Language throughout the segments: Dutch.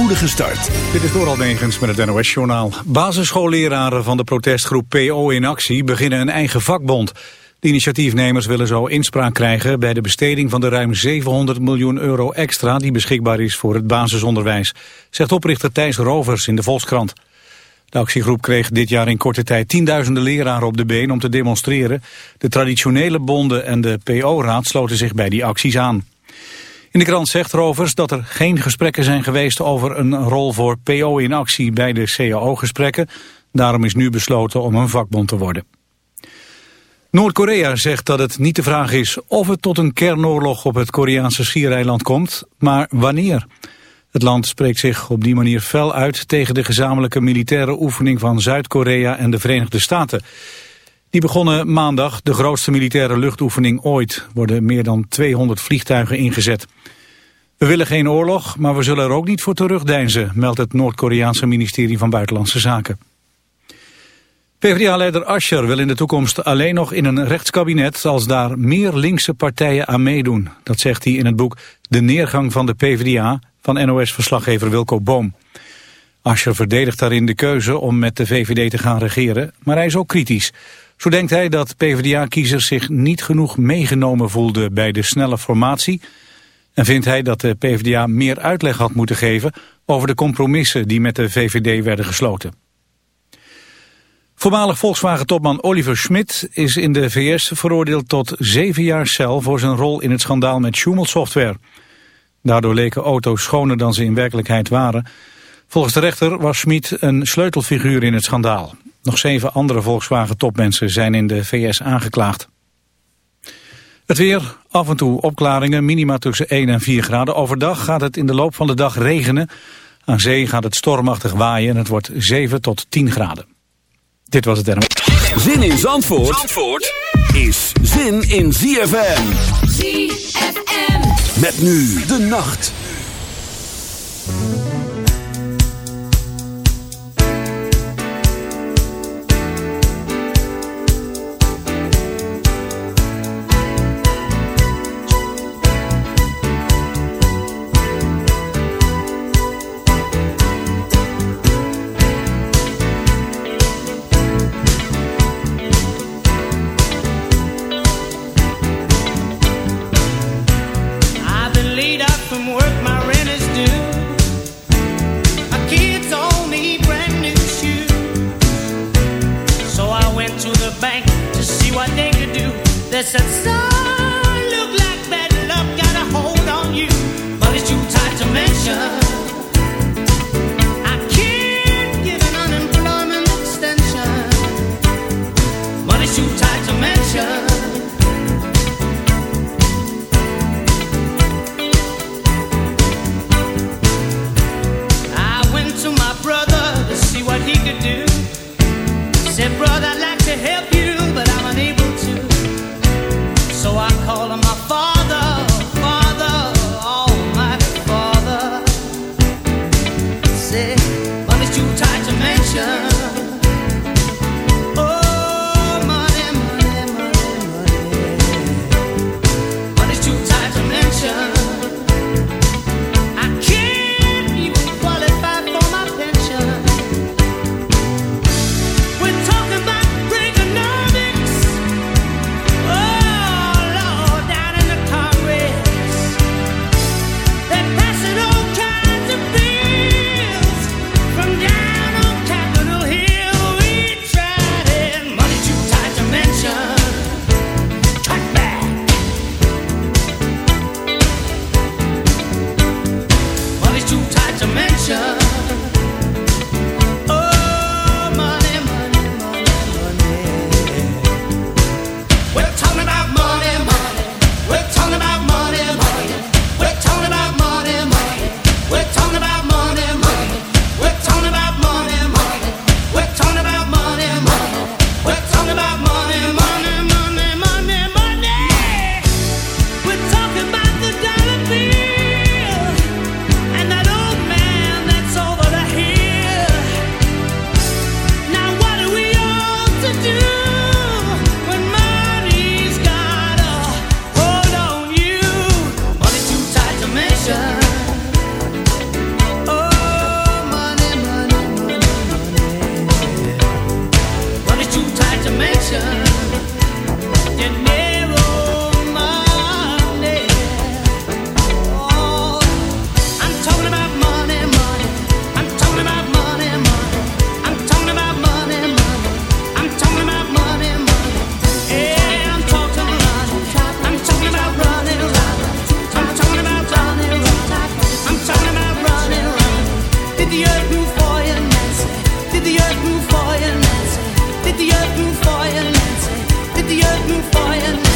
spoedige start. Dit is Doral Negens met het NOS-journaal. Basisschoolleraren van de protestgroep PO in actie beginnen een eigen vakbond. De initiatiefnemers willen zo inspraak krijgen bij de besteding van de ruim 700 miljoen euro extra die beschikbaar is voor het basisonderwijs, zegt oprichter Thijs Rovers in de Volkskrant. De actiegroep kreeg dit jaar in korte tijd tienduizenden leraren op de been om te demonstreren. De traditionele bonden en de PO-raad sloten zich bij die acties aan. In de krant zegt Rovers dat er geen gesprekken zijn geweest over een rol voor PO in actie bij de CAO-gesprekken. Daarom is nu besloten om een vakbond te worden. Noord-Korea zegt dat het niet de vraag is of het tot een kernoorlog op het Koreaanse schiereiland komt, maar wanneer. Het land spreekt zich op die manier fel uit tegen de gezamenlijke militaire oefening van Zuid-Korea en de Verenigde Staten. Die begonnen maandag de grootste militaire luchtoefening ooit. worden meer dan 200 vliegtuigen ingezet. We willen geen oorlog, maar we zullen er ook niet voor terugdeinzen, meldt het Noord-Koreaanse ministerie van Buitenlandse Zaken. PvdA-leider Ascher wil in de toekomst alleen nog in een rechtskabinet als daar meer linkse partijen aan meedoen. Dat zegt hij in het boek De Neergang van de PvdA van NOS-verslaggever Wilco Boom. Ascher verdedigt daarin de keuze om met de VVD te gaan regeren, maar hij is ook kritisch. Zo denkt hij dat PvdA-kiezers zich niet genoeg meegenomen voelden bij de snelle formatie... en vindt hij dat de PvdA meer uitleg had moeten geven over de compromissen die met de VVD werden gesloten. Voormalig Volkswagen-topman Oliver Schmidt is in de VS veroordeeld tot zeven jaar cel voor zijn rol in het schandaal met Schumel-software. Daardoor leken auto's schoner dan ze in werkelijkheid waren. Volgens de rechter was Schmid een sleutelfiguur in het schandaal. Nog zeven andere Volkswagen-topmensen zijn in de VS aangeklaagd. Het weer, af en toe opklaringen, minima tussen 1 en 4 graden. Overdag gaat het in de loop van de dag regenen. Aan zee gaat het stormachtig waaien en het wordt 7 tot 10 graden. Dit was het NMO. Zin in Zandvoort, Zandvoort is zin in ZFM. ZFM. Met nu de nacht. Fire.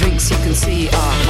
drinks you can see are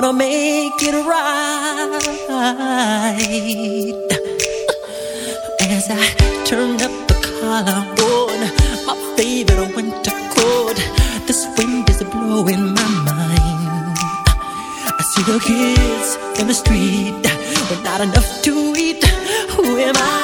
gonna make it right. As I turned up the collar on my favorite winter coat, this wind is blowing my mind. I see the kids in the street, but not enough to eat. Who am I?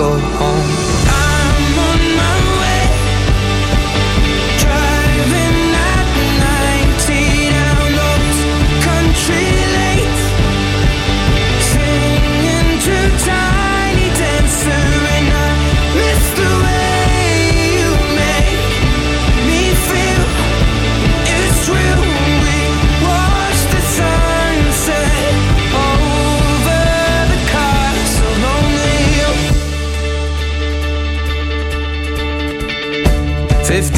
go home.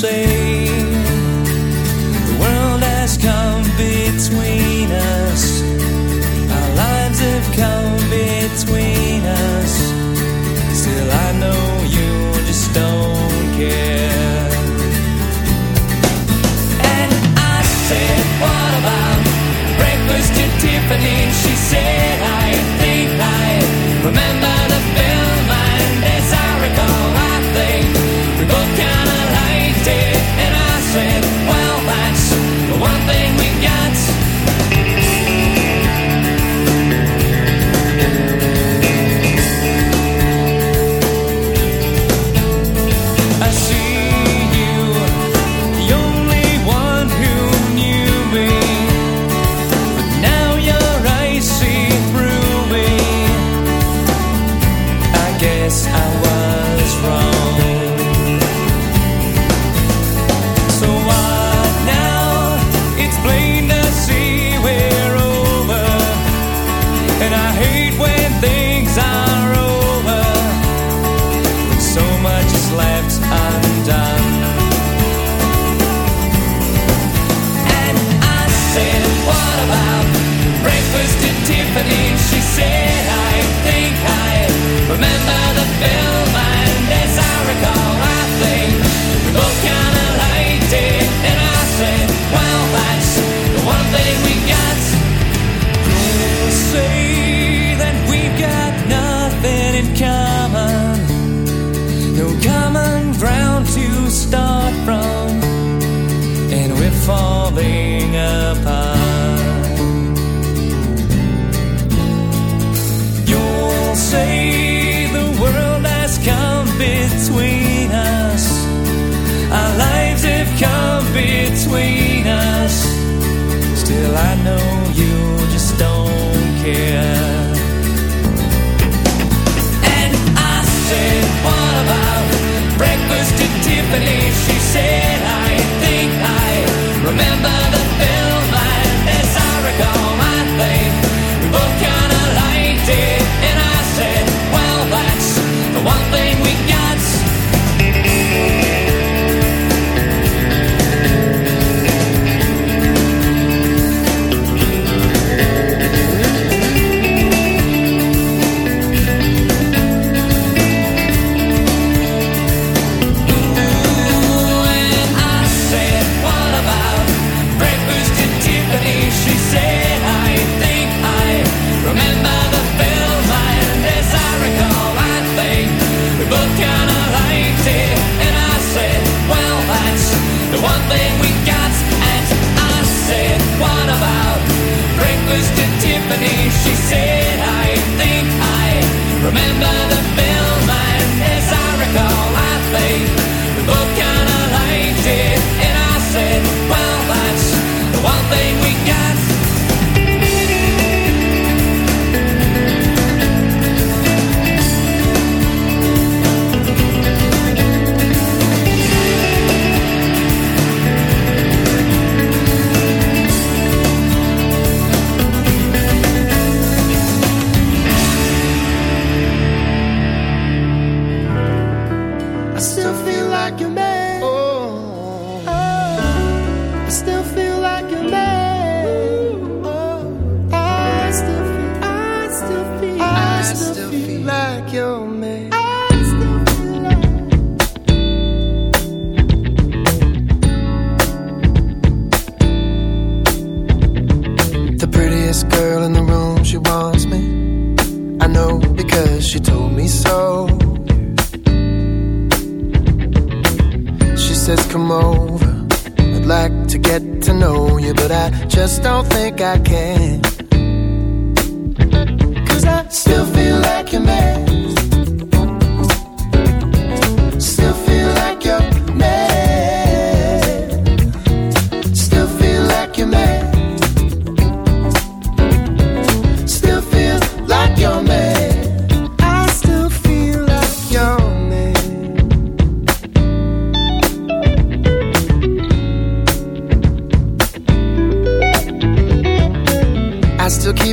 say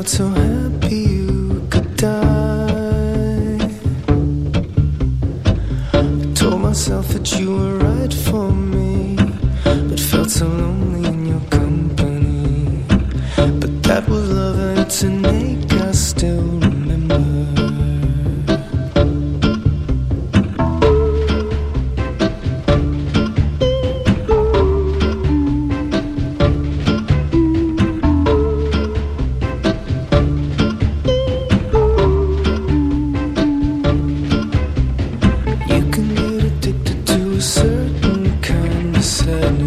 felt so high said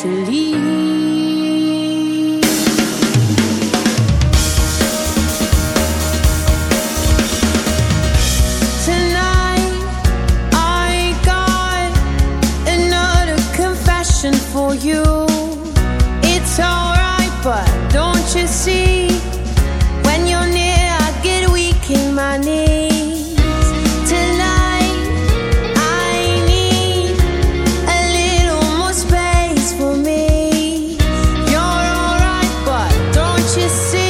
to leave. see